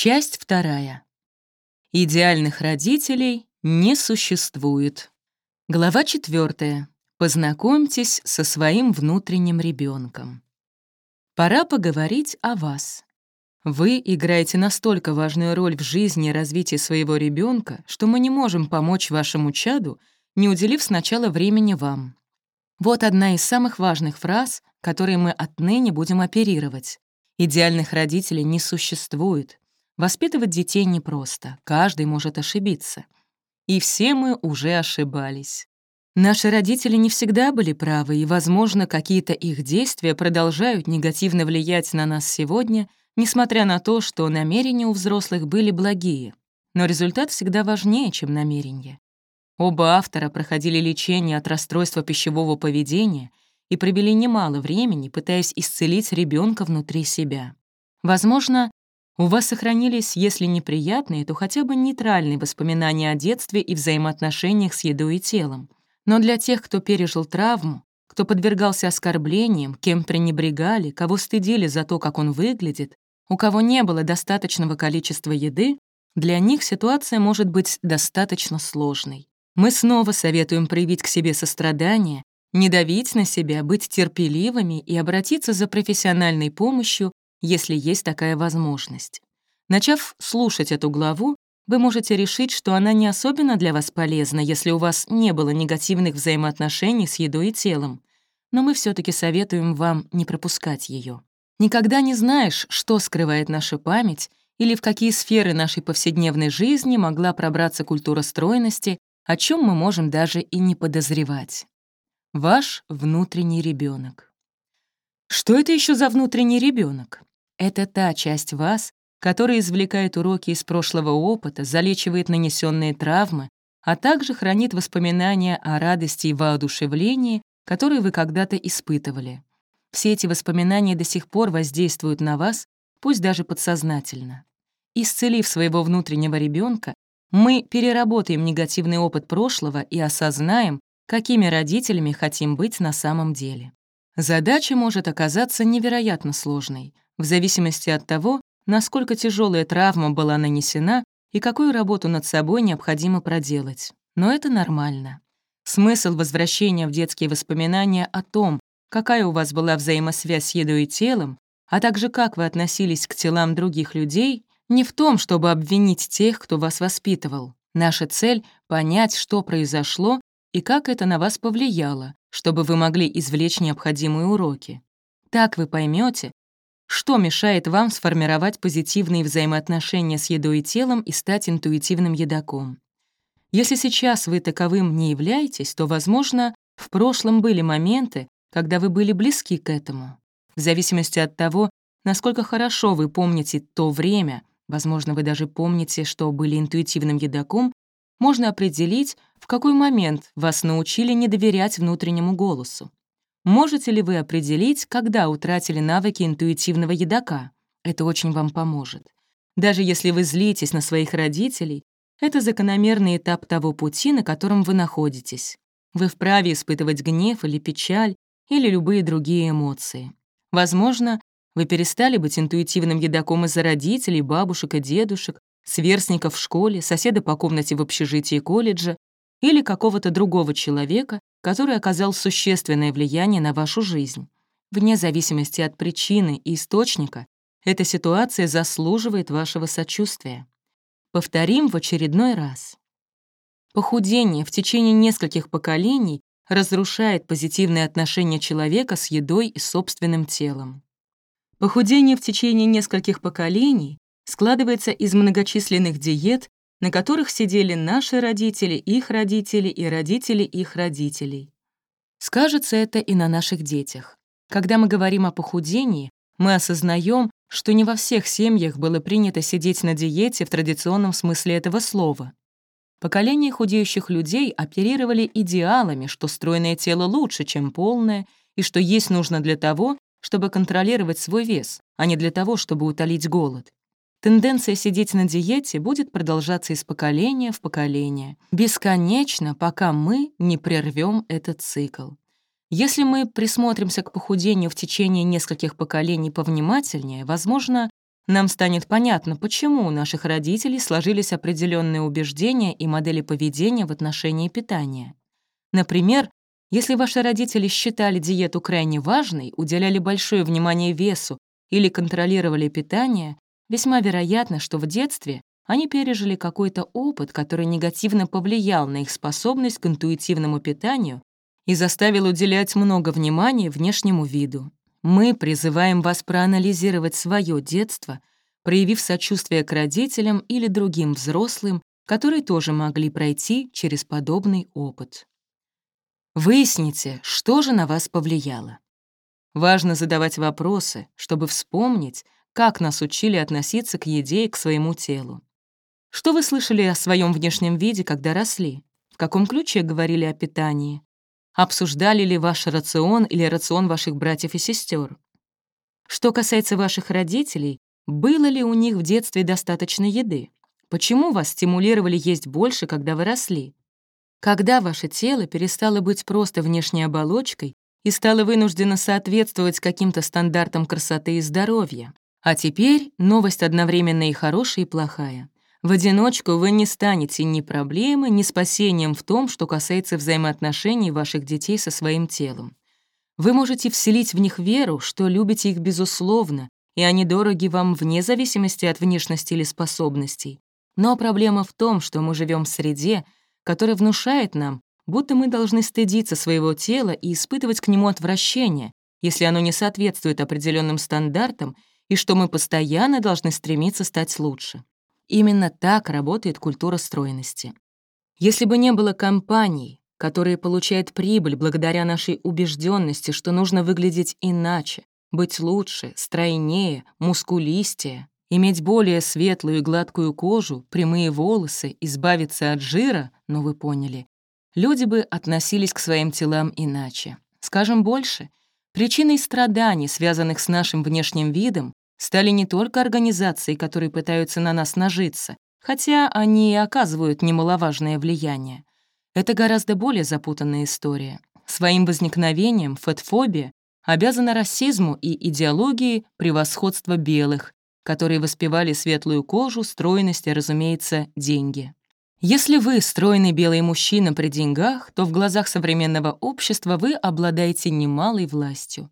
Часть вторая. Идеальных родителей не существует. Глава четвертая. Познакомьтесь со своим внутренним ребенком. Пора поговорить о вас. Вы играете настолько важную роль в жизни и развитии своего ребенка, что мы не можем помочь вашему чаду, не уделив сначала времени вам. Вот одна из самых важных фраз, которые мы отныне будем оперировать. Идеальных родителей не существует. Воспитывать детей непросто, каждый может ошибиться. И все мы уже ошибались. Наши родители не всегда были правы, и, возможно, какие-то их действия продолжают негативно влиять на нас сегодня, несмотря на то, что намерения у взрослых были благие. Но результат всегда важнее, чем намерение. Оба автора проходили лечение от расстройства пищевого поведения и провели немало времени, пытаясь исцелить ребенка внутри себя. Возможно, у вас сохранились, если неприятные, то хотя бы нейтральные воспоминания о детстве и взаимоотношениях с едой и телом. Но для тех, кто пережил травму, кто подвергался оскорблениям, кем пренебрегали, кого стыдили за то, как он выглядит, у кого не было достаточного количества еды, для них ситуация может быть достаточно сложной. Мы снова советуем проявить к себе сострадание, не давить на себя, быть терпеливыми и обратиться за профессиональной помощью если есть такая возможность. Начав слушать эту главу, вы можете решить, что она не особенно для вас полезна, если у вас не было негативных взаимоотношений с едой и телом. Но мы все таки советуем вам не пропускать ее. Никогда не знаешь, что скрывает наша память или в какие сферы нашей повседневной жизни могла пробраться культура стройности, о чем мы можем даже и не подозревать. Ваш внутренний ребенок. Что это еще за внутренний ребенок? Это та часть вас, которая извлекает уроки из прошлого опыта, залечивает нанесенные травмы, а также хранит воспоминания о радости и воодушевлении, которые вы когда-то испытывали. Все эти воспоминания до сих пор воздействуют на вас, пусть даже подсознательно. Исцелив своего внутреннего ребенка, мы переработаем негативный опыт прошлого и осознаем, какими родителями хотим быть на самом деле. Задача может оказаться невероятно сложной — в зависимости от того, насколько тяжелая травма была нанесена и какую работу над собой необходимо проделать. Но это нормально. Смысл возвращения в детские воспоминания о том, какая у вас была взаимосвязь с едой и телом, а также как вы относились к телам других людей, не в том, чтобы обвинить тех, кто вас воспитывал. Наша цель — понять, что произошло и как это на вас повлияло, чтобы вы могли извлечь необходимые уроки. Так вы поймете, что мешает вам сформировать позитивные взаимоотношения с едой и телом и стать интуитивным едоком? Если сейчас вы таковым не являетесь, то, возможно, в прошлом были моменты, когда вы были близки к этому. В зависимости от того, насколько хорошо вы помните то время, возможно, вы даже помните, что были интуитивным едоком, можно определить, в какой момент вас научили не доверять внутреннему голосу. Можете ли вы определить, когда утратили навыки интуитивного едока? Это очень вам поможет. Даже если вы злитесь на своих родителей, это закономерный этап того пути, на котором вы находитесь. Вы вправе испытывать гнев или печаль, или любые другие эмоции. Возможно, вы перестали быть интуитивным едоком из-за родителей, бабушек и дедушек, сверстников в школе, соседа по комнате в общежитии колледжа или какого-то другого человека, который оказал существенное влияние на вашу жизнь. Вне зависимости от причины и источника, эта ситуация заслуживает вашего сочувствия. Повторим в очередной раз. Похудение в течение нескольких поколений разрушает позитивные отношения человека с едой и собственным телом. Похудение в течение нескольких поколений складывается из многочисленных диет на которых сидели наши родители, их родители и родители их родителей. Скажется это и на наших детях. Когда мы говорим о похудении, мы осознаем, что не во всех семьях было принято сидеть на диете в традиционном смысле этого слова. Поколения худеющих людей оперировали идеалами, что стройное тело лучше, чем полное, и что есть нужно для того, чтобы контролировать свой вес, а не для того, чтобы утолить голод. Тенденция сидеть на диете будет продолжаться из поколения в поколение, бесконечно, пока мы не прервем этот цикл. Если мы присмотримся к похудению в течение нескольких поколений повнимательнее, возможно, нам станет понятно, почему у наших родителей сложились определенные убеждения и модели поведения в отношении питания. Например, если ваши родители считали диету крайне важной, уделяли большое внимание весу или контролировали питание, весьма вероятно, что в детстве они пережили какой-то опыт, который негативно повлиял на их способность к интуитивному питанию и заставил уделять много внимания внешнему виду. Мы призываем вас проанализировать свое детство, проявив сочувствие к родителям или другим взрослым, которые тоже могли пройти через подобный опыт. Выясните, что же на вас повлияло. Важно задавать вопросы, чтобы вспомнить, как нас учили относиться к еде и к своему телу. Что вы слышали о своем внешнем виде, когда росли? В каком ключе говорили о питании? Обсуждали ли ваш рацион или рацион ваших братьев и сестер? Что касается ваших родителей, было ли у них в детстве достаточно еды? Почему вас стимулировали есть больше, когда вы росли? Когда ваше тело перестало быть просто внешней оболочкой и стало вынуждено соответствовать каким-то стандартам красоты и здоровья? А теперь новость одновременно и хорошая, и плохая. В одиночку вы не станете ни проблемой, ни спасением в том, что касается взаимоотношений ваших детей со своим телом. Вы можете вселить в них веру, что любите их безусловно, и они дороги вам вне зависимости от внешности или способностей. Но проблема в том, что мы живем в среде, которая внушает нам, будто мы должны стыдиться своего тела и испытывать к нему отвращение, если оно не соответствует определенным стандартам, и что мы постоянно должны стремиться стать лучше. Именно так работает культура стройности. Если бы не было компаний, которые получают прибыль благодаря нашей убежденности, что нужно выглядеть иначе, быть лучше, стройнее, мускулистее, иметь более светлую и гладкую кожу, прямые волосы, избавиться от жира, ну вы поняли, люди бы относились к своим телам иначе. Скажем больше, причиной страданий, связанных с нашим внешним видом, стали не только организации, которые пытаются на нас нажиться, хотя они и оказывают немаловажное влияние. Это гораздо более запутанная история. Своим возникновением фетфобия обязана расизму и идеологии превосходства белых, которые воспевали светлую кожу, стройность и, разумеется, деньги. Если вы стройный белый мужчина при деньгах, то в глазах современного общества вы обладаете немалой властью.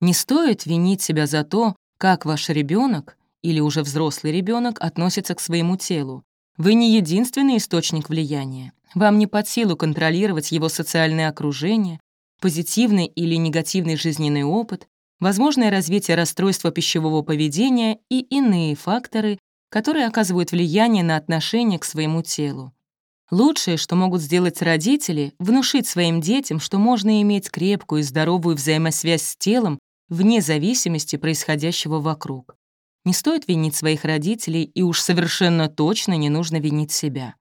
Не стоит винить себя за то, как ваш ребенок или уже взрослый ребенок относится к своему телу. Вы не единственный источник влияния. Вам не под силу контролировать его социальное окружение, позитивный или негативный жизненный опыт, возможное развитие расстройства пищевого поведения и иные факторы, которые оказывают влияние на отношение к своему телу. Лучшее, что могут сделать родители, внушить своим детям, что можно иметь крепкую и здоровую взаимосвязь с телом вне зависимости происходящего вокруг. Не стоит винить своих родителей, и уж совершенно точно не нужно винить себя.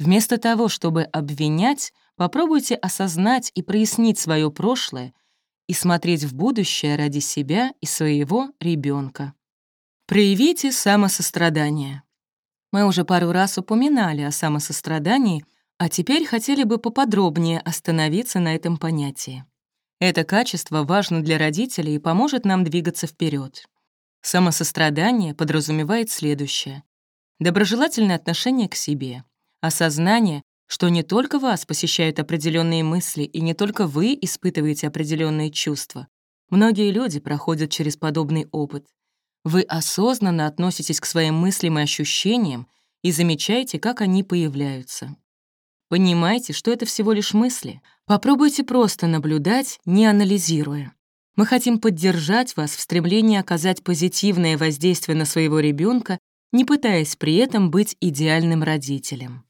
Вместо того, чтобы обвинять, попробуйте осознать и прояснить свое прошлое и смотреть в будущее ради себя и своего ребенка. Проявите самосострадание. Мы уже пару раз упоминали о самосострадании, а теперь хотели бы поподробнее остановиться на этом понятии. Это качество важно для родителей и поможет нам двигаться вперед. Самосострадание подразумевает следующее. Доброжелательное отношение к себе, осознание, что не только вас посещают определенные мысли и не только вы испытываете определенные чувства. Многие люди проходят через подобный опыт. Вы осознанно относитесь к своим мыслям и ощущениям и замечаете, как они появляются. Понимайте, что это всего лишь мысли. Попробуйте просто наблюдать, не анализируя. Мы хотим поддержать вас в стремлении оказать позитивное воздействие на своего ребенка, не пытаясь при этом быть идеальным родителем.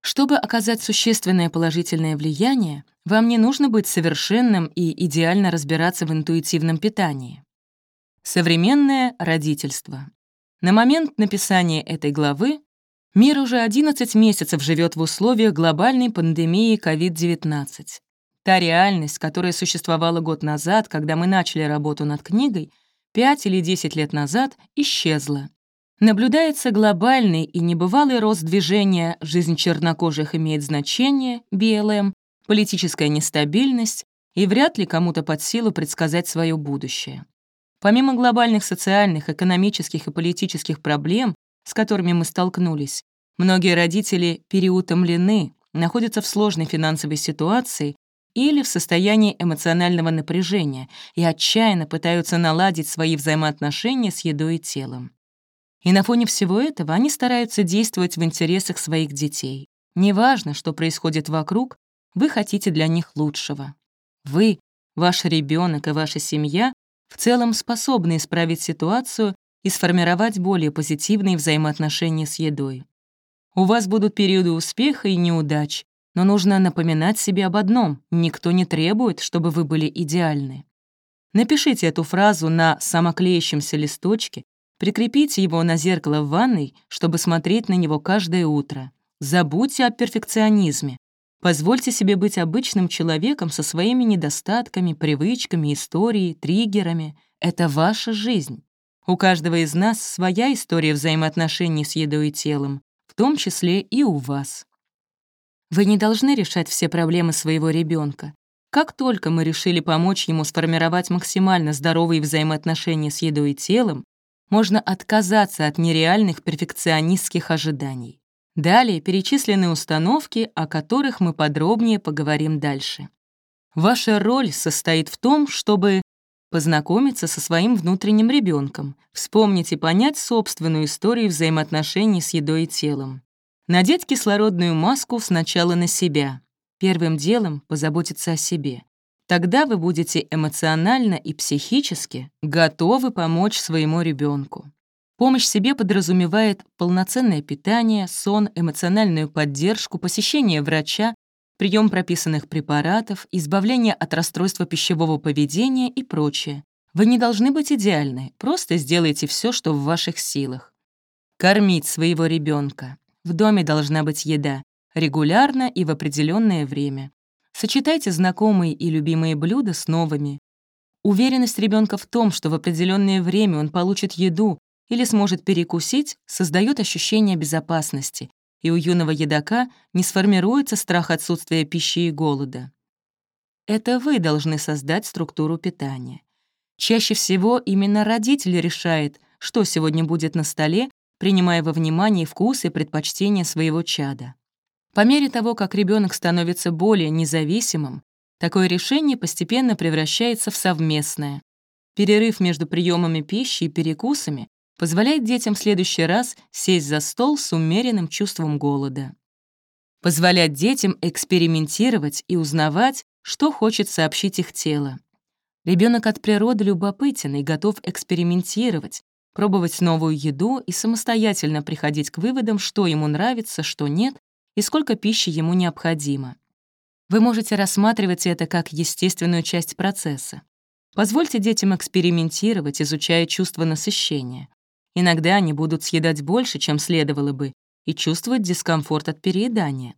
Чтобы оказать существенное положительное влияние, вам не нужно быть совершенным и идеально разбираться в интуитивном питании. Современное родительство. На момент написания этой главы Мир уже 11 месяцев живет в условиях глобальной пандемии COVID-19. Та реальность, которая существовала год назад, когда мы начали работу над книгой, 5 или 10 лет назад, исчезла. Наблюдается глобальный и небывалый рост движения «Жизнь чернокожих имеет значение», БЛМ, политическая нестабильность, и вряд ли кому-то под силу предсказать свое будущее. Помимо глобальных социальных, экономических и политических проблем, с которыми мы столкнулись, многие родители переутомлены, находятся в сложной финансовой ситуации или в состоянии эмоционального напряжения и отчаянно пытаются наладить свои взаимоотношения с едой и телом. И на фоне всего этого они стараются действовать в интересах своих детей. Неважно, что происходит вокруг, вы хотите для них лучшего. Вы, ваш ребенок и ваша семья в целом способны исправить ситуацию и сформировать более позитивные взаимоотношения с едой. У вас будут периоды успеха и неудач, но нужно напоминать себе об одном — никто не требует, чтобы вы были идеальны. Напишите эту фразу на самоклеящемся листочке, прикрепите его на зеркало в ванной, чтобы смотреть на него каждое утро. Забудьте о перфекционизме. Позвольте себе быть обычным человеком со своими недостатками, привычками, историей, триггерами. Это ваша жизнь. У каждого из нас своя история взаимоотношений с едой и телом, в том числе и у вас. Вы не должны решать все проблемы своего ребенка. Как только мы решили помочь ему сформировать максимально здоровые взаимоотношения с едой и телом, можно отказаться от нереальных перфекционистских ожиданий. Далее перечислены установки, о которых мы подробнее поговорим дальше. Ваша роль состоит в том, чтобы познакомиться со своим внутренним ребенком, вспомнить и понять собственную историю взаимоотношений с едой и телом. Надеть кислородную маску сначала на себя. Первым делом позаботиться о себе. Тогда вы будете эмоционально и психически готовы помочь своему ребенку. Помощь себе подразумевает полноценное питание, сон, эмоциональную поддержку, посещение врача, прием прописанных препаратов, избавление от расстройства пищевого поведения и прочее. Вы не должны быть идеальны, просто сделайте все, что в ваших силах. Кормить своего ребенка. В доме должна быть еда, регулярно и в определенное время. Сочетайте знакомые и любимые блюда с новыми. Уверенность ребенка в том, что в определенное время он получит еду, или сможет перекусить, создает ощущение безопасности, и у юного едока не сформируется страх отсутствия пищи и голода. Это вы должны создать структуру питания. Чаще всего именно родитель решает, что сегодня будет на столе, принимая во внимание вкус и предпочтения своего чада. По мере того, как ребенок становится более независимым, такое решение постепенно превращается в совместное. Перерыв между приемами пищи и перекусами позволяет детям в следующий раз сесть за стол с умеренным чувством голода. Позволять детям экспериментировать и узнавать, что хочет сообщить их тело. Ребенок от природы любопытен и готов экспериментировать, пробовать новую еду и самостоятельно приходить к выводам, что ему нравится, что нет и сколько пищи ему необходимо. Вы можете рассматривать это как естественную часть процесса. Позвольте детям экспериментировать, изучая чувство насыщения. Иногда они будут съедать больше, чем следовало бы, и чувствовать дискомфорт от переедания.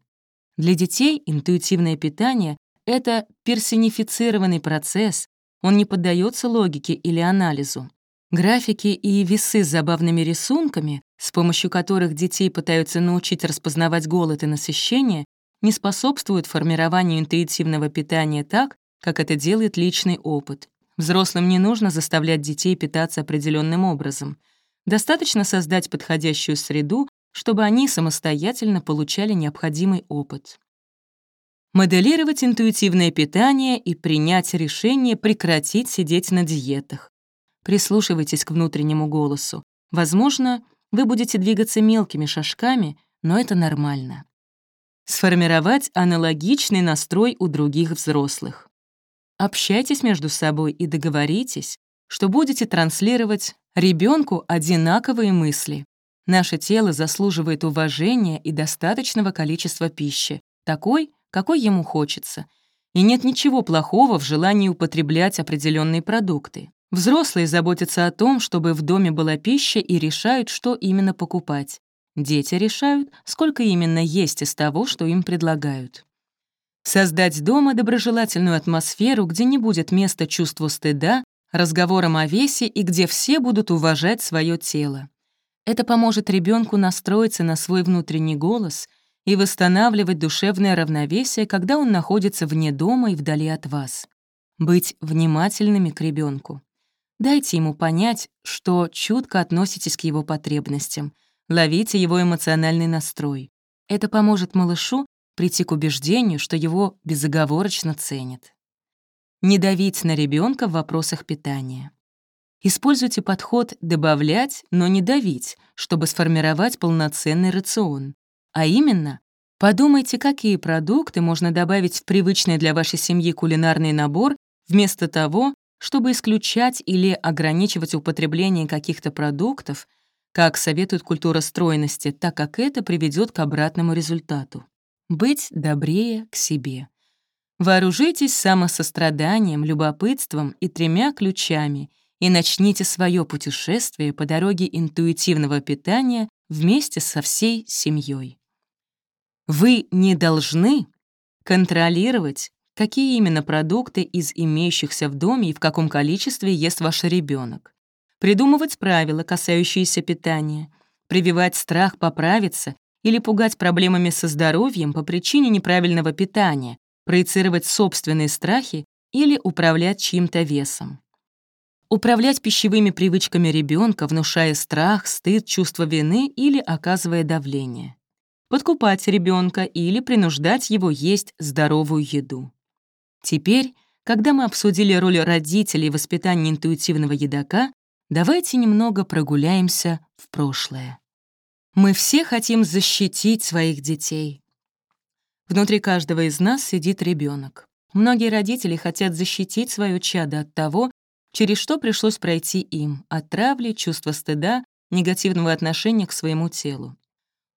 Для детей интуитивное питание — это персонифицированный процесс, он не поддается логике или анализу. Графики и весы с забавными рисунками, с помощью которых детей пытаются научить распознавать голод и насыщение, не способствуют формированию интуитивного питания так, как это делает личный опыт. Взрослым не нужно заставлять детей питаться определенным образом — Достаточно создать подходящую среду, чтобы они самостоятельно получали необходимый опыт. Моделировать интуитивное питание и принять решение прекратить сидеть на диетах. Прислушивайтесь к внутреннему голосу. Возможно, вы будете двигаться мелкими шажками, но это нормально. Сформировать аналогичный настрой у других взрослых. Общайтесь между собой и договоритесь, что будете транслировать Ребенку одинаковые мысли. Наше тело заслуживает уважения и достаточного количества пищи, такой, какой ему хочется. И нет ничего плохого в желании употреблять определенные продукты. Взрослые заботятся о том, чтобы в доме была пища и решают, что именно покупать. Дети решают, сколько именно есть из того, что им предлагают. Создать дома доброжелательную атмосферу, где не будет места чувству стыда, разговором о весе и где все будут уважать свое тело. Это поможет ребенку настроиться на свой внутренний голос и восстанавливать душевное равновесие, когда он находится вне дома и вдали от вас. Быть внимательными к ребенку. Дайте ему понять, что чутко относитесь к его потребностям, ловите его эмоциональный настрой. Это поможет малышу прийти к убеждению, что его безоговорочно ценят. Не давить на ребенка в вопросах питания. Используйте подход «добавлять, но не давить», чтобы сформировать полноценный рацион. А именно, подумайте, какие продукты можно добавить в привычный для вашей семьи кулинарный набор вместо того, чтобы исключать или ограничивать употребление каких-то продуктов, как советует культура стройности, так как это приведет к обратному результату. Быть добрее к себе. Вооружитесь самосостраданием, любопытством и тремя ключами и начните свое путешествие по дороге интуитивного питания вместе со всей семьей. Вы не должны контролировать какие именно продукты из имеющихся в доме и в каком количестве ест ваш ребенок, придумывать правила, касающиеся питания, прививать страх поправиться или пугать проблемами со здоровьем по причине неправильного питания, проецировать собственные страхи или управлять чьим-то весом. Управлять пищевыми привычками ребенка, внушая страх, стыд, чувство вины или оказывая давление. Подкупать ребенка или принуждать его есть здоровую еду. Теперь, когда мы обсудили роль родителей в воспитании интуитивного едока, давайте немного прогуляемся в прошлое. Мы все хотим защитить своих детей. Внутри каждого из нас сидит ребенок. Многие родители хотят защитить свое чадо от того, через что пришлось пройти им, от травли, чувства стыда, негативного отношения к своему телу.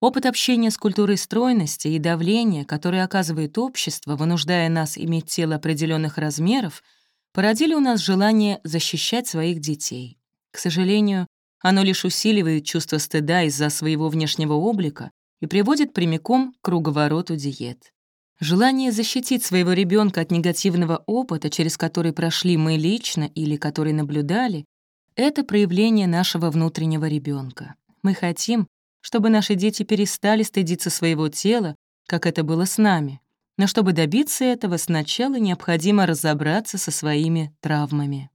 Опыт общения с культурой стройности и давления, которое оказывает общество, вынуждая нас иметь тело определенных размеров, породили у нас желание защищать своих детей. К сожалению, оно лишь усиливает чувство стыда из-за своего внешнего облика и приводит прямиком к круговороту диет. Желание защитить своего ребенка от негативного опыта, через который прошли мы лично или который наблюдали, это проявление нашего внутреннего ребенка. Мы хотим, чтобы наши дети перестали стыдиться своего тела, как это было с нами. Но чтобы добиться этого, сначала необходимо разобраться со своими травмами.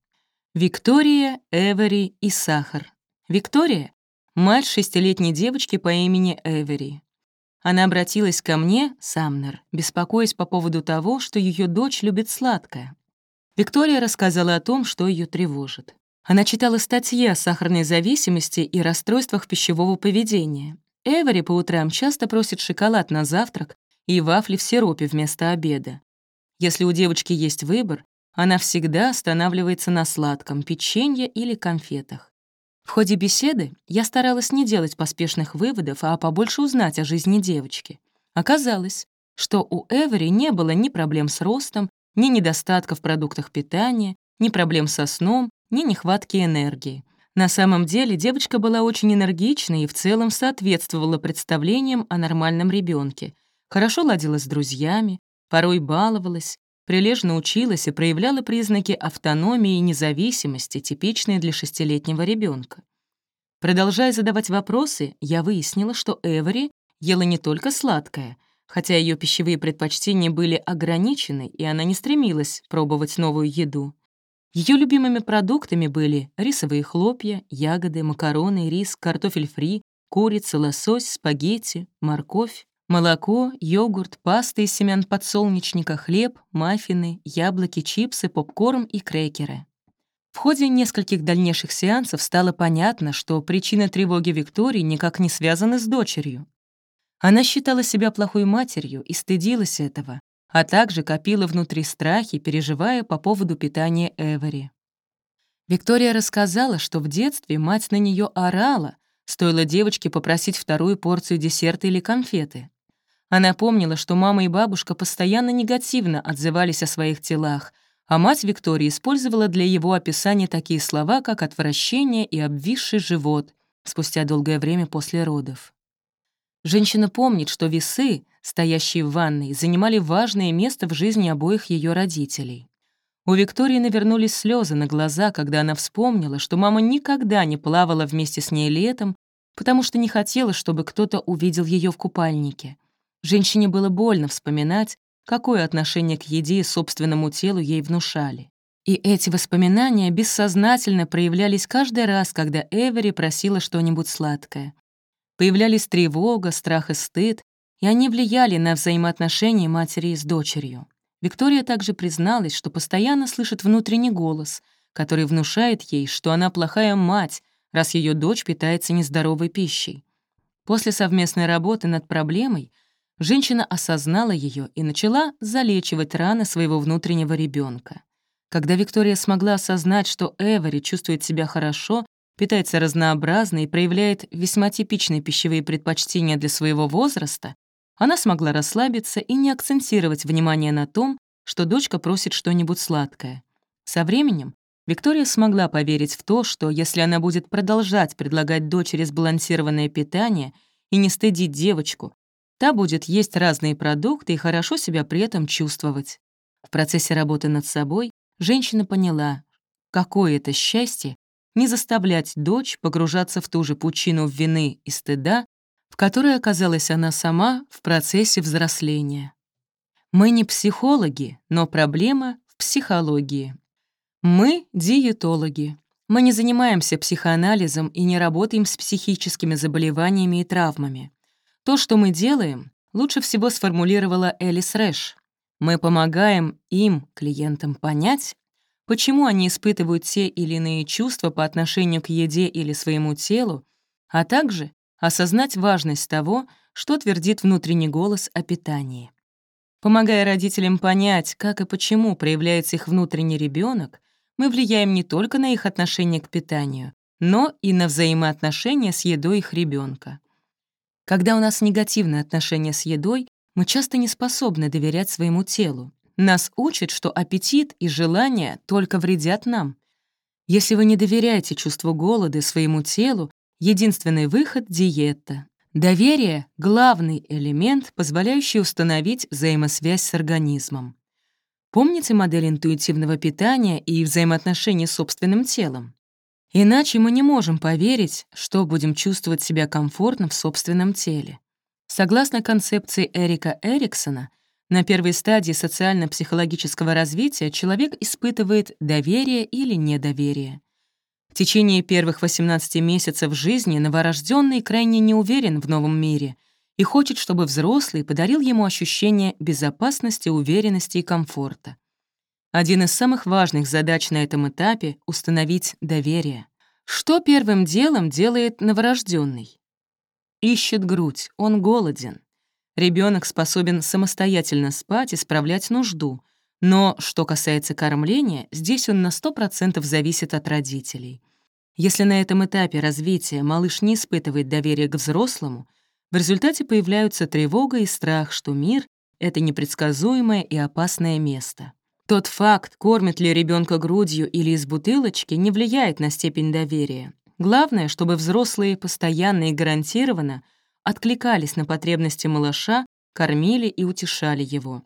Виктория, Эвери и Сахар. Виктория — мать шестилетней девочки по имени Эвери. Она обратилась ко мне, Самнер, беспокоясь по поводу того, что ее дочь любит сладкое. Виктория рассказала о том, что ее тревожит. Она читала статьи о сахарной зависимости и расстройствах пищевого поведения. Эвери по утрам часто просит шоколад на завтрак и вафли в сиропе вместо обеда. Если у девочки есть выбор, она всегда останавливается на сладком, печенье или конфетах. В ходе беседы я старалась не делать поспешных выводов, а побольше узнать о жизни девочки. Оказалось, что у Эвери не было ни проблем с ростом, ни недостатка в продуктах питания, ни проблем со сном, ни нехватки энергии. На самом деле девочка была очень энергичной и в целом соответствовала представлениям о нормальном ребенке. Хорошо ладила с друзьями, порой баловалась, прилежно училась и проявляла признаки автономии и независимости, типичные для шестилетнего ребенка. Продолжая задавать вопросы, я выяснила, что Эвери ела не только сладкое, хотя ее пищевые предпочтения были ограничены, и она не стремилась пробовать новую еду. Ее любимыми продуктами были рисовые хлопья, ягоды, макароны, рис, картофель фри, курица, лосось, спагетти, морковь, молоко, йогурт, паста из семян подсолнечника, хлеб, маффины, яблоки, чипсы, попкорн и крекеры. В ходе нескольких дальнейших сеансов стало понятно, что причина тревоги Виктории никак не связана с дочерью. Она считала себя плохой матерью и стыдилась этого, а также копила внутри страхи, переживая по поводу питания Эвери. Виктория рассказала, что в детстве мать на нее орала, стоило девочке попросить вторую порцию десерта или конфеты. Она помнила, что мама и бабушка постоянно негативно отзывались о своих телах, а мать Виктории использовала для его описания такие слова, как «отвращение» и «обвисший живот» спустя долгое время после родов. Женщина помнит, что весы, стоящие в ванной, занимали важное место в жизни обоих ее родителей. У Виктории навернулись слезы на глаза, когда она вспомнила, что мама никогда не плавала вместе с ней летом, потому что не хотела, чтобы кто-то увидел ее в купальнике. Женщине было больно вспоминать, какое отношение к еде и собственному телу ей внушали. И эти воспоминания бессознательно проявлялись каждый раз, когда Эвери просила что-нибудь сладкое. Появлялись тревога, страх и стыд, и они влияли на взаимоотношения матери с дочерью. Виктория также призналась, что постоянно слышит внутренний голос, который внушает ей, что она плохая мать, раз ее дочь питается нездоровой пищей. После совместной работы над проблемой женщина осознала ее и начала залечивать раны своего внутреннего ребенка. Когда Виктория смогла осознать, что Эвери чувствует себя хорошо, питается разнообразно и проявляет весьма типичные пищевые предпочтения для своего возраста, она смогла расслабиться и не акцентировать внимание на том, что дочка просит что-нибудь сладкое. Со временем Виктория смогла поверить в то, что если она будет продолжать предлагать дочери сбалансированное питание и не стыдить девочку, та будет есть разные продукты и хорошо себя при этом чувствовать. В процессе работы над собой женщина поняла, какое это счастье не заставлять дочь погружаться в ту же пучину вины и стыда, в которой оказалась она сама в процессе взросления. Мы не психологи, но проблема в психологии. Мы — диетологи. Мы не занимаемся психоанализом и не работаем с психическими заболеваниями и травмами. То, что мы делаем, лучше всего сформулировала Элис Рэш. Мы помогаем им, клиентам, понять, почему они испытывают те или иные чувства по отношению к еде или своему телу, а также осознать важность того, что твердит внутренний голос о питании. Помогая родителям понять, как и почему проявляется их внутренний ребенок, мы влияем не только на их отношение к питанию, но и на взаимоотношения с едой их ребенка. Когда у нас негативное отношение с едой, мы часто не способны доверять своему телу. Нас учат, что аппетит и желание только вредят нам. Если вы не доверяете чувству голода своему телу, единственный выход — диета. Доверие — главный элемент, позволяющий установить взаимосвязь с организмом. Помните модель интуитивного питания и взаимоотношений с собственным телом? Иначе мы не можем поверить, что будем чувствовать себя комфортно в собственном теле. Согласно концепции Эрика Эриксона, на первой стадии социально-психологического развития человек испытывает доверие или недоверие. В течение первых 18 месяцев жизни новорожденный крайне не уверен в новом мире и хочет, чтобы взрослый подарил ему ощущение безопасности, уверенности и комфорта. Один из самых важных задач на этом этапе — установить доверие. Что первым делом делает новорожденный? Ищет грудь, он голоден. Ребенок способен самостоятельно спать и справлять нужду, но что касается кормления, здесь он на 100% зависит от родителей. Если на этом этапе развития малыш не испытывает доверия к взрослому, в результате появляются тревога и страх, что мир — это непредсказуемое и опасное место. Тот факт, кормят ли ребенка грудью или из бутылочки, не влияет на степень доверия. Главное, чтобы взрослые постоянно и гарантированно откликались на потребности малыша, кормили и утешали его.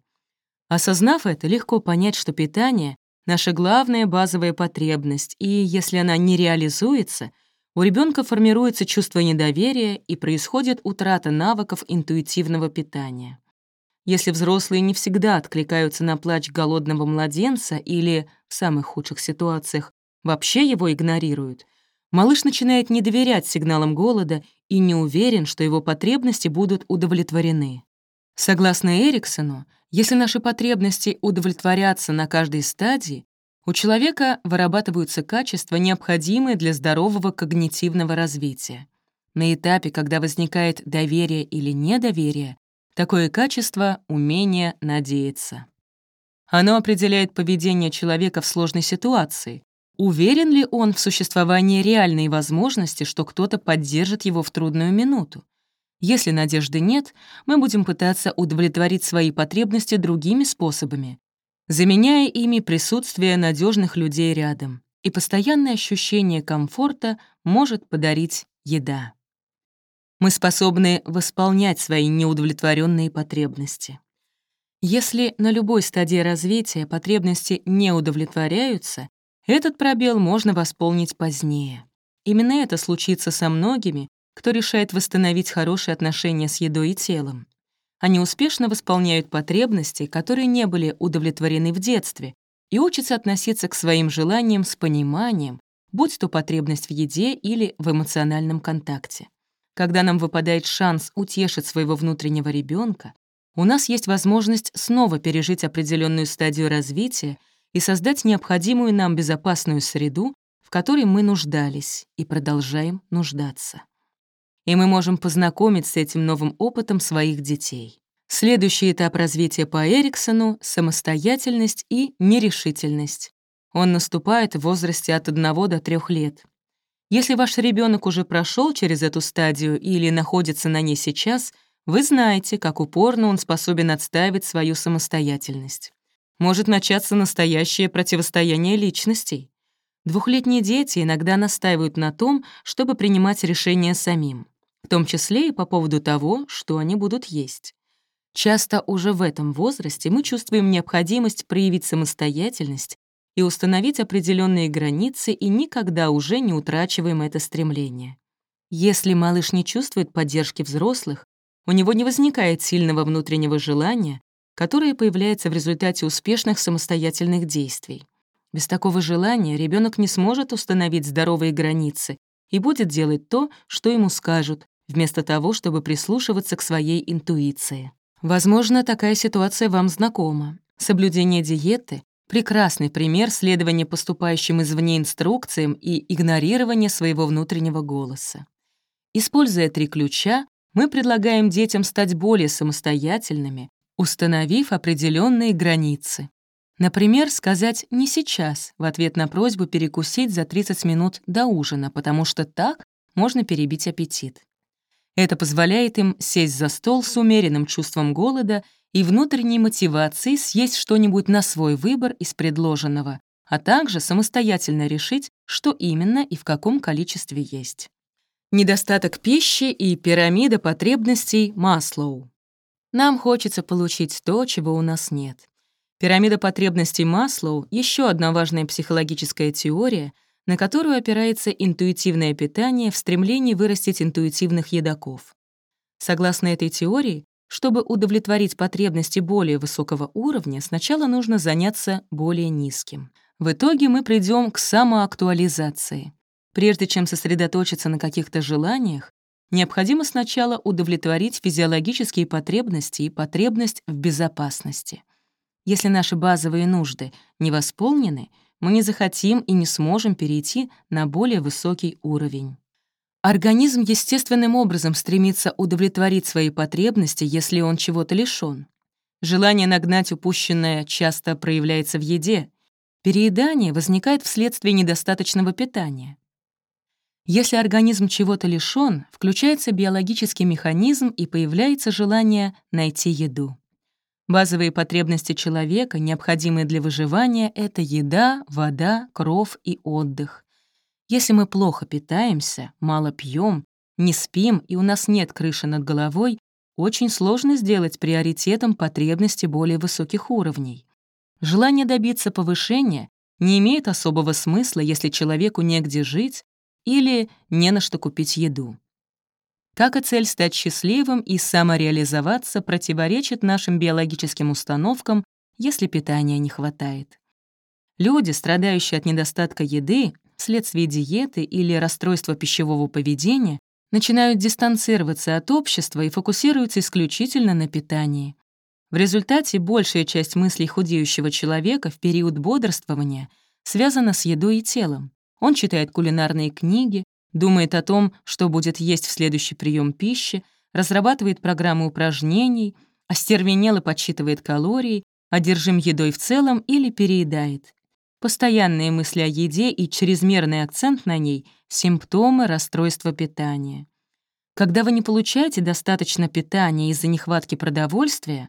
Осознав это, легко понять, что питание — наша главная базовая потребность, и если она не реализуется, у ребенка формируется чувство недоверия и происходит утрата навыков интуитивного питания. Если взрослые не всегда откликаются на плач голодного младенца или, в самых худших ситуациях, вообще его игнорируют — Малыш начинает не доверять сигналам голода и не уверен, что его потребности будут удовлетворены. Согласно Эриксону, если наши потребности удовлетворятся на каждой стадии, у человека вырабатываются качества, необходимые для здорового когнитивного развития. На этапе, когда возникает доверие или недоверие, такое качество — умение надеяться. Оно определяет поведение человека в сложной ситуации, Уверен ли он в существовании реальной возможности, что кто-то поддержит его в трудную минуту? Если надежды нет, мы будем пытаться удовлетворить свои потребности другими способами, заменяя ими присутствие надежных людей рядом. И постоянное ощущение комфорта может подарить еда. Мы способны восполнять свои неудовлетворенные потребности. Если на любой стадии развития потребности не удовлетворяются, этот пробел можно восполнить позднее. Именно это случится со многими, кто решает восстановить хорошие отношения с едой и телом. Они успешно восполняют потребности, которые не были удовлетворены в детстве, и учится относиться к своим желаниям с пониманием, будь то потребность в еде или в эмоциональном контакте. Когда нам выпадает шанс утешить своего внутреннего ребенка, у нас есть возможность снова пережить определенную стадию развития и создать необходимую нам безопасную среду, в которой мы нуждались и продолжаем нуждаться. И мы можем познакомить с этим новым опытом своих детей. Следующий этап развития по Эриксону — самостоятельность и нерешительность. Он наступает в возрасте от 1 до 3 лет. Если ваш ребенок уже прошел через эту стадию или находится на ней сейчас, вы знаете, как упорно он способен отстаивать свою самостоятельность. Может начаться настоящее противостояние личностей. Двухлетние дети иногда настаивают на том, чтобы принимать решения самим, в том числе и по поводу того, что они будут есть. Часто уже в этом возрасте мы чувствуем необходимость проявить самостоятельность и установить определенные границы и никогда уже не утрачиваем это стремление. Если малыш не чувствует поддержки взрослых, у него не возникает сильного внутреннего желания, которое появляется в результате успешных самостоятельных действий. Без такого желания ребенок не сможет установить здоровые границы и будет делать то, что ему скажут, вместо того, чтобы прислушиваться к своей интуиции. Возможно, такая ситуация вам знакома. Соблюдение диеты — прекрасный пример следования поступающим извне инструкциям и игнорирования своего внутреннего голоса. Используя три ключа, мы предлагаем детям стать более самостоятельными, установив определенные границы. Например, сказать «не сейчас» в ответ на просьбу перекусить за 30 минут до ужина, потому что так можно перебить аппетит. Это позволяет им сесть за стол с умеренным чувством голода и внутренней мотивацией съесть что-нибудь на свой выбор из предложенного, а также самостоятельно решить, что именно и в каком количестве есть. Недостаток пищи и пирамида потребностей Маслоу. Нам хочется получить то, чего у нас нет. Пирамида потребностей Маслоу — еще одна важная психологическая теория — на которую опирается интуитивное питание в стремлении вырастить интуитивных едоков. Согласно этой теории, чтобы удовлетворить потребности более высокого уровня, сначала нужно заняться более низким. В итоге мы придем к самоактуализации. Прежде чем сосредоточиться на каких-то желаниях, необходимо сначала удовлетворить физиологические потребности и потребность в безопасности. Если наши базовые нужды не восполнены — мы не захотим и не сможем перейти на более высокий уровень. Организм естественным образом стремится удовлетворить свои потребности, если он чего-то лишён. Желание нагнать упущенное часто проявляется в еде. Переедание возникает вследствие недостаточного питания. Если организм чего-то лишён, включается биологический механизм и появляется желание найти еду. Базовые потребности человека, необходимые для выживания, — это еда, вода, кров и отдых. Если мы плохо питаемся, мало пьем, не спим и у нас нет крыши над головой, очень сложно сделать приоритетом потребности более высоких уровней. Желание добиться повышения не имеет особого смысла, если человеку негде жить или не на что купить еду как и цель стать счастливым и самореализоваться противоречит нашим биологическим установкам, если питания не хватает. Люди, страдающие от недостатка еды, вследствие диеты или расстройства пищевого поведения, начинают дистанцироваться от общества и фокусируются исключительно на питании. В результате большая часть мыслей худеющего человека в период бодрствования связана с едой и телом. Он читает кулинарные книги, думает о том, что будет есть в следующий прием пищи, разрабатывает программы упражнений, остервенело подсчитывает калории, одержим едой в целом или переедает. Постоянные мысли о еде и чрезмерный акцент на ней — симптомы расстройства питания. Когда вы не получаете достаточно питания из-за нехватки продовольствия,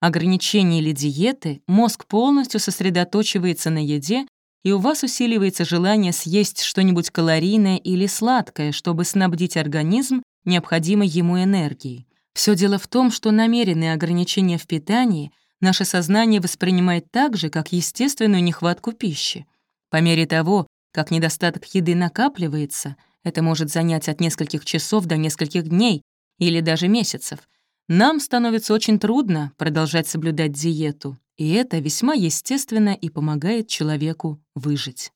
ограничения или диеты, мозг полностью сосредоточивается на еде и у вас усиливается желание съесть что-нибудь калорийное или сладкое, чтобы снабдить организм необходимой ему энергией. Все дело в том, что намеренные ограничения в питании наше сознание воспринимает так же, как естественную нехватку пищи. По мере того, как недостаток еды накапливается, это может занять от нескольких часов до нескольких дней или даже месяцев, нам становится очень трудно продолжать соблюдать диету, и это весьма естественно и помогает человеку выжить.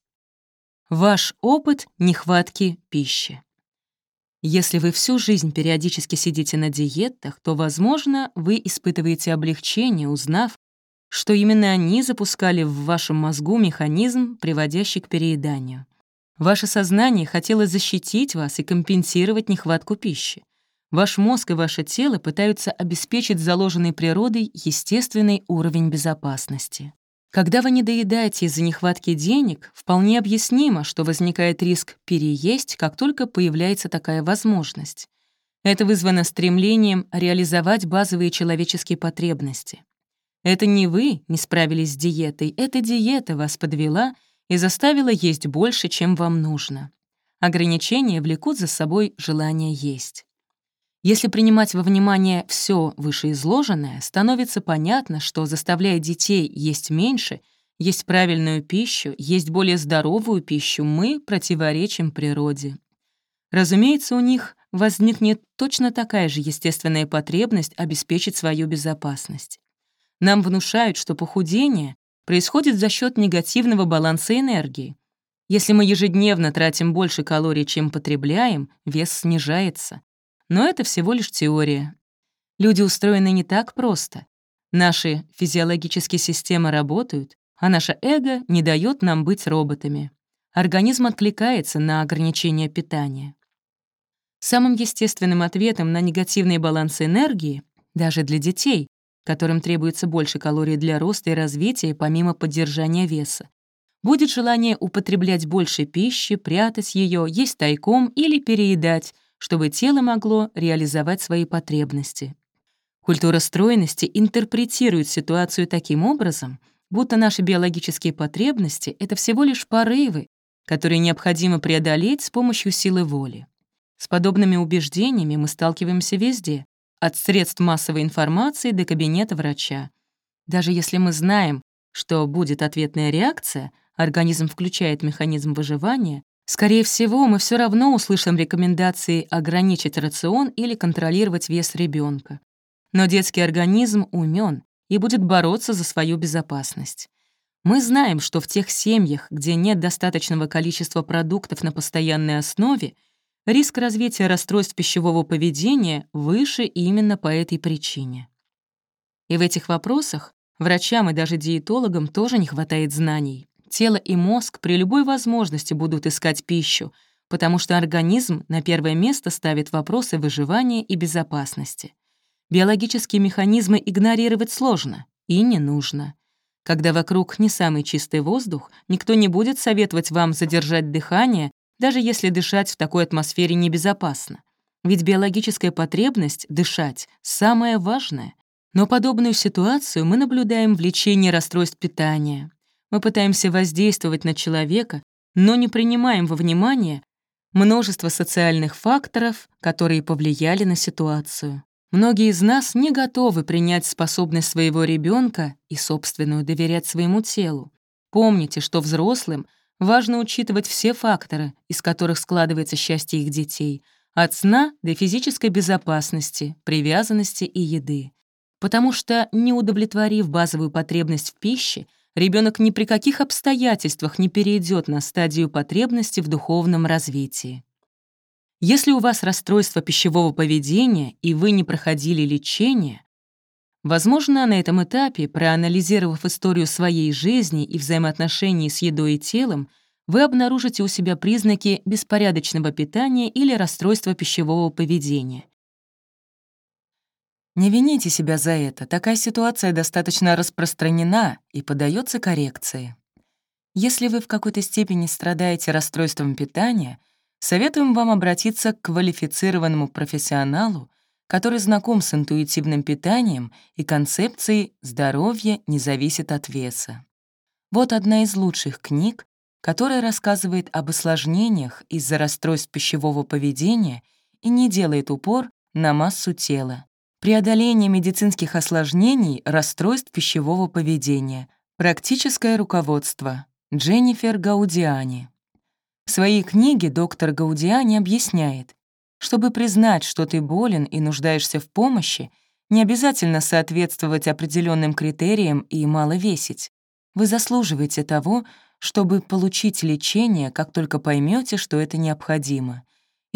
Ваш опыт нехватки пищи. Если вы всю жизнь периодически сидите на диетах, то, возможно, вы испытываете облегчение, узнав, что именно они запускали в вашем мозгу механизм, приводящий к перееданию. Ваше сознание хотело защитить вас и компенсировать нехватку пищи. Ваш мозг и ваше тело пытаются обеспечить заложенной природой естественный уровень безопасности. Когда вы не доедаете из-за нехватки денег, вполне объяснимо, что возникает риск переесть, как только появляется такая возможность. Это вызвано стремлением реализовать базовые человеческие потребности. Это не вы не справились с диетой, эта диета вас подвела и заставила есть больше, чем вам нужно. Ограничения влекут за собой желание есть. Если принимать во внимание все вышеизложенное, становится понятно, что, заставляя детей есть меньше, есть правильную пищу, есть более здоровую пищу, мы противоречим природе. Разумеется, у них возникнет точно такая же естественная потребность обеспечить свою безопасность. Нам внушают, что похудение происходит за счет негативного баланса энергии. Если мы ежедневно тратим больше калорий, чем потребляем, вес снижается. Но это всего лишь теория. Люди устроены не так просто. Наши физиологические системы работают, а наше эго не дает нам быть роботами. Организм откликается на ограничение питания. Самым естественным ответом на негативный баланс энергии, даже для детей, которым требуется больше калорий для роста и развития помимо поддержания веса, будет желание употреблять больше пищи, прятать ее, есть тайком или переедать, чтобы тело могло реализовать свои потребности. Культура стройности интерпретирует ситуацию таким образом, будто наши биологические потребности — это всего лишь порывы, которые необходимо преодолеть с помощью силы воли. С подобными убеждениями мы сталкиваемся везде, от средств массовой информации до кабинета врача. Даже если мы знаем, что будет ответная реакция, организм включает механизм выживания, Скорее всего, мы все равно услышим рекомендации ограничить рацион или контролировать вес ребенка. Но детский организм умен и будет бороться за свою безопасность. Мы знаем, что в тех семьях, где нет достаточного количества продуктов на постоянной основе, риск развития расстройств пищевого поведения выше именно по этой причине. И в этих вопросах врачам и даже диетологам тоже не хватает знаний. Тело и мозг при любой возможности будут искать пищу, потому что организм на первое место ставит вопросы выживания и безопасности. Биологические механизмы игнорировать сложно и не нужно. Когда вокруг не самый чистый воздух, никто не будет советовать вам задержать дыхание, даже если дышать в такой атмосфере небезопасно. Ведь биологическая потребность — дышать — самое важное. Но подобную ситуацию мы наблюдаем в лечении расстройств питания, мы пытаемся воздействовать на человека, но не принимаем во внимание множество социальных факторов, которые повлияли на ситуацию. Многие из нас не готовы принять способность своего ребенка и собственную доверять своему телу. Помните, что взрослым важно учитывать все факторы, из которых складывается счастье их детей, от сна до физической безопасности, привязанности и еды. Потому что, не удовлетворив базовую потребность в пище, ребенок ни при каких обстоятельствах не перейдет на стадию потребности в духовном развитии. Если у вас расстройство пищевого поведения и вы не проходили лечение, возможно, на этом этапе, проанализировав историю своей жизни и взаимоотношений с едой и телом, вы обнаружите у себя признаки беспорядочного питания или расстройства пищевого поведения, не вините себя за это, такая ситуация достаточно распространена и подается коррекции. Если вы в какой-то степени страдаете расстройством питания, советуем вам обратиться к квалифицированному профессионалу, который знаком с интуитивным питанием и концепцией «здоровье не зависит от веса». Вот одна из лучших книг, которая рассказывает об осложнениях из-за расстройств пищевого поведения и не делает упор на массу тела. Преодоление медицинских осложнений, расстройств пищевого поведения. Практическое руководство. Дженнифер Гаудиани. В своей книге доктор Гаудиани объясняет, чтобы признать, что ты болен и нуждаешься в помощи, Не обязательно соответствовать определенным критериям и мало весить. Вы заслуживаете того, чтобы получить лечение, как только поймете, что это необходимо.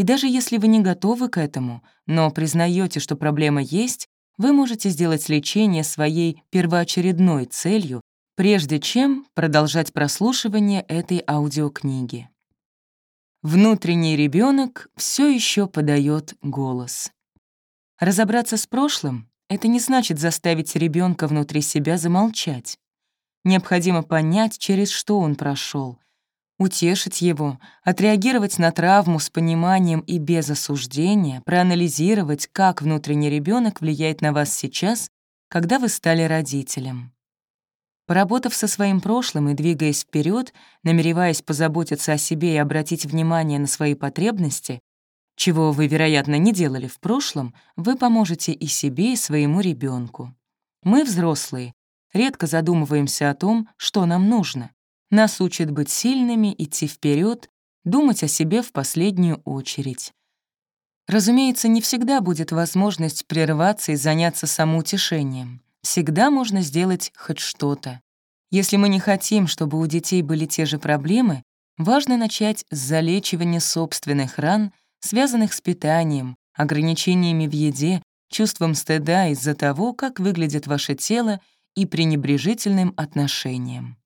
И даже если вы не готовы к этому, но признаете, что проблема есть, вы можете сделать лечение своей первоочередной целью, прежде чем продолжать прослушивание этой аудиокниги. Внутренний ребенок все еще подает голос. Разобраться с прошлым — это не значит заставить ребенка внутри себя замолчать. Необходимо понять, через что он прошел, утешить его, отреагировать на травму с пониманием и без осуждения, проанализировать, как внутренний ребенок влияет на вас сейчас, когда вы стали родителем. Поработав со своим прошлым и двигаясь вперед, намереваясь позаботиться о себе и обратить внимание на свои потребности, чего вы, вероятно, не делали в прошлом, вы поможете и себе, и своему ребенку. Мы, взрослые, редко задумываемся о том, что нам нужно. Нас учат быть сильными, идти вперед, думать о себе в последнюю очередь. Разумеется, не всегда будет возможность прерваться и заняться самоутешением. Всегда можно сделать хоть что-то. Если мы не хотим, чтобы у детей были те же проблемы, важно начать с залечивания собственных ран, связанных с питанием, ограничениями в еде, чувством стыда из-за того, как выглядит ваше тело и пренебрежительным отношением.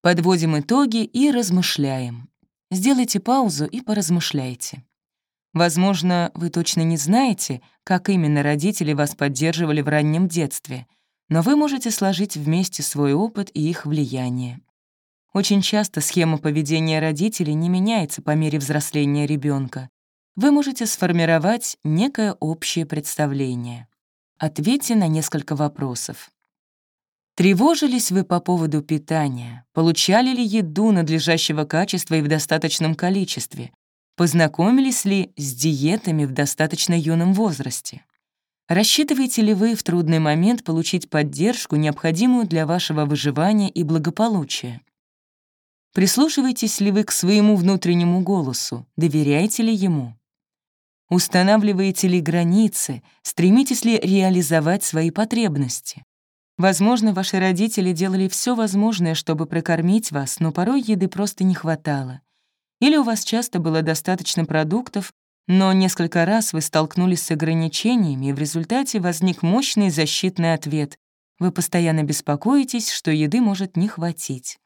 Подводим итоги и размышляем. Сделайте паузу и поразмышляйте. Возможно, вы точно не знаете, как именно родители вас поддерживали в раннем детстве, но вы можете сложить вместе свой опыт и их влияние. Очень часто схема поведения родителей не меняется по мере взросления ребенка. Вы можете сформировать некое общее представление. Ответьте на несколько вопросов. Тревожились вы по поводу питания? Получали ли еду надлежащего качества и в достаточном количестве? Познакомились ли с диетами в достаточно юном возрасте? Рассчитываете ли вы в трудный момент получить поддержку, необходимую для вашего выживания и благополучия? Прислушиваетесь ли вы к своему внутреннему голосу? Доверяете ли ему? Устанавливаете ли границы? Стремитесь ли реализовать свои потребности? Возможно, ваши родители делали все возможное, чтобы прокормить вас, но порой еды просто не хватало. Или у вас часто было достаточно продуктов, но несколько раз вы столкнулись с ограничениями, и в результате возник мощный защитный ответ. Вы постоянно беспокоитесь, что еды может не хватить.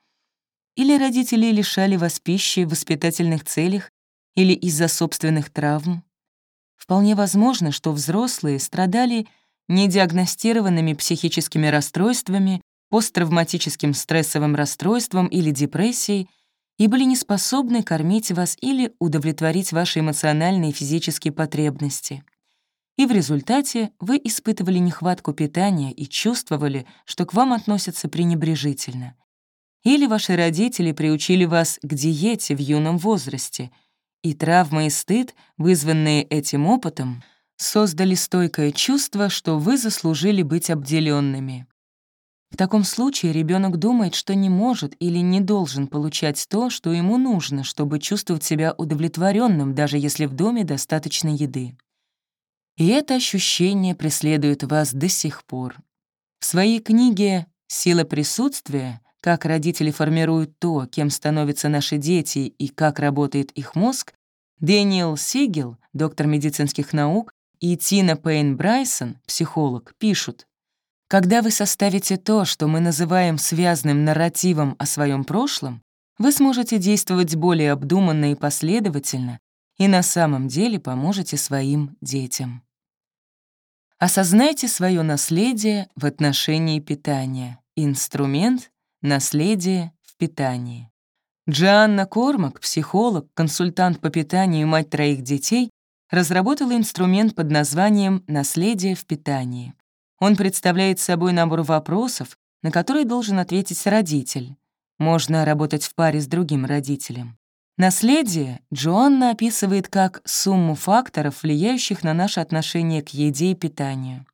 Или родители лишали вас пищи в воспитательных целях или из-за собственных травм. Вполне возможно, что взрослые страдали недиагностированными психическими расстройствами, посттравматическим стрессовым расстройством или депрессией и были не способны кормить вас или удовлетворить ваши эмоциональные и физические потребности. И в результате вы испытывали нехватку питания и чувствовали, что к вам относятся пренебрежительно. Или ваши родители приучили вас к диете в юном возрасте, и травмы и стыд, вызванные этим опытом, создали стойкое чувство, что вы заслужили быть обделенными. В таком случае ребенок думает, что не может или не должен получать то, что ему нужно, чтобы чувствовать себя удовлетворенным, даже если в доме достаточно еды. И это ощущение преследует вас до сих пор. В своей книге «Сила присутствия. Как родители формируют то, кем становятся наши дети и как работает их мозг», Дэниел Сигел, доктор медицинских наук, и Тина Пейн Брайсон, психолог, пишут, «Когда вы составите то, что мы называем связанным нарративом о своем прошлом, вы сможете действовать более обдуманно и последовательно и на самом деле поможете своим детям. Осознайте свое наследие в отношении питания. Инструмент — наследие в питании. Джоанна Кормак, психолог, консультант по питанию и мать троих детей, разработала инструмент под названием «Наследие в питании». Он представляет собой набор вопросов, на которые должен ответить родитель. Можно работать в паре с другим родителем. Наследие Джоанна описывает как сумму факторов, влияющих на наше отношение к еде и питанию.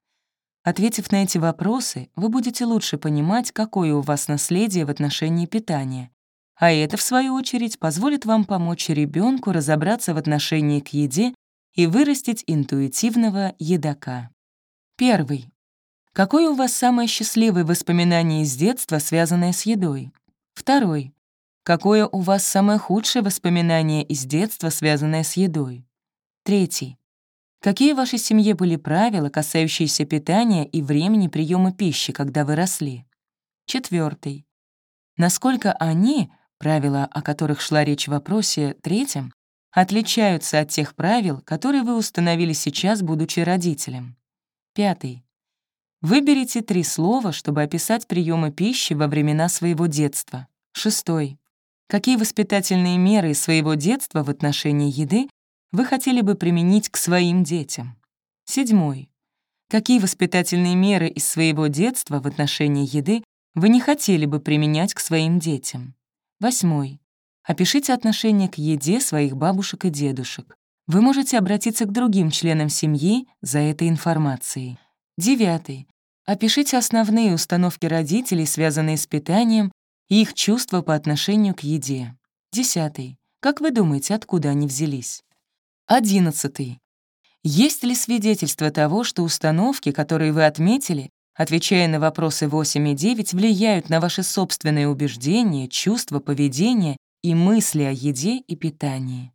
Ответив на эти вопросы, вы будете лучше понимать, какое у вас наследие в отношении питания. А это, в свою очередь, позволит вам помочь ребенку разобраться в отношении к еде и вырастить интуитивного едока. Первый. Какое у вас самое счастливое воспоминание из детства, связанное с едой? Второй. Какое у вас самое худшее воспоминание из детства, связанное с едой? Третий. Какие в вашей семье были правила, касающиеся питания и времени приема пищи, когда вы росли? Четвертый. Насколько они, правила, о которых шла речь в вопросе третьем, отличаются от тех правил, которые вы установили сейчас, будучи родителем? Пятый. Выберите три слова, чтобы описать приемы пищи во времена своего детства. Шестой. Какие воспитательные меры из своего детства в отношении еды вы хотели бы применить к своим детям? Седьмой. Какие воспитательные меры из своего детства в отношении еды вы не хотели бы применять к своим детям? Восьмой. Опишите отношение к еде своих бабушек и дедушек. Вы можете обратиться к другим членам семьи за этой информацией. Девятый. Опишите основные установки родителей, связанные с питанием, и их чувства по отношению к еде. Десятый. Как вы думаете, откуда они взялись? Одиннадцатый. Есть ли свидетельство того, что установки, которые вы отметили, отвечая на вопросы 8 и 9, влияют на ваши собственные убеждения, чувства, поведение и мысли о еде и питании?